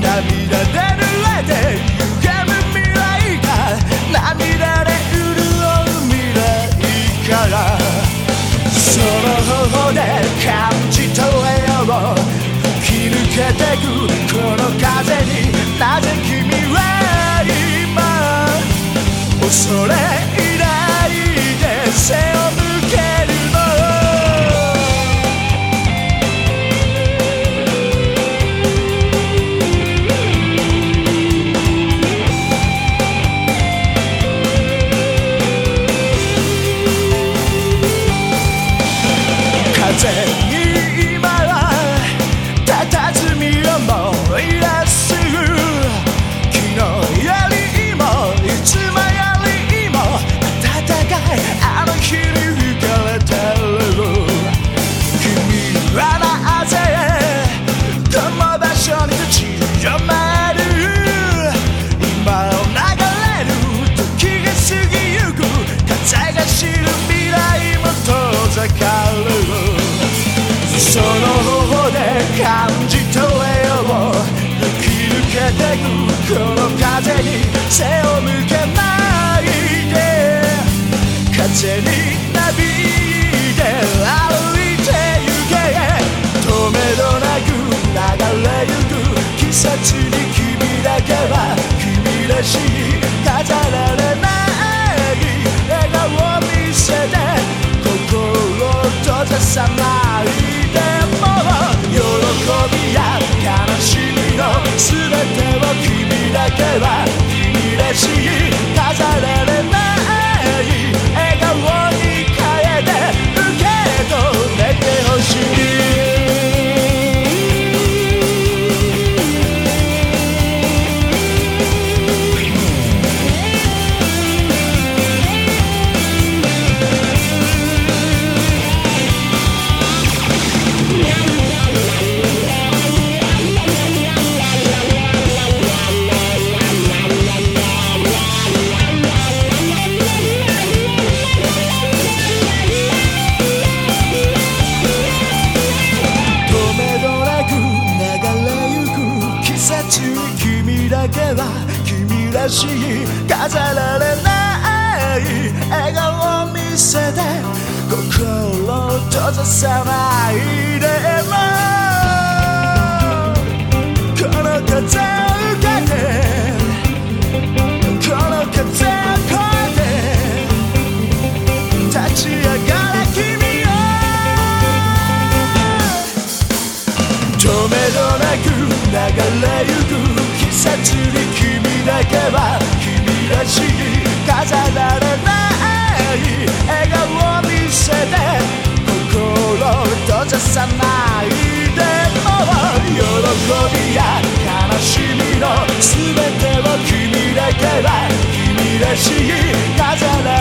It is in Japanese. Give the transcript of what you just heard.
涙で濡れて未来が涙で潤う未来からそので感じ取れよう切り抜けてくこのこの場所に立ち止まる今を流れる時が過ぎゆく風が知る未来も遠ざかるその頬で感じ取れよう吹き抜けてくこの風に背を向けないで風になびいて飾られない笑顔を見せて心閉ざさないは君らしい飾られない笑顔を見せて心を閉ざさないでもこの風を受けてこの風を越えて立ち上がれ君よ止めどなく流れゆく季節に君だけは君らしい飾られない笑顔を見せて心を閉ざさないでも喜びや悲しみの全てを君だけは君らしい飾られない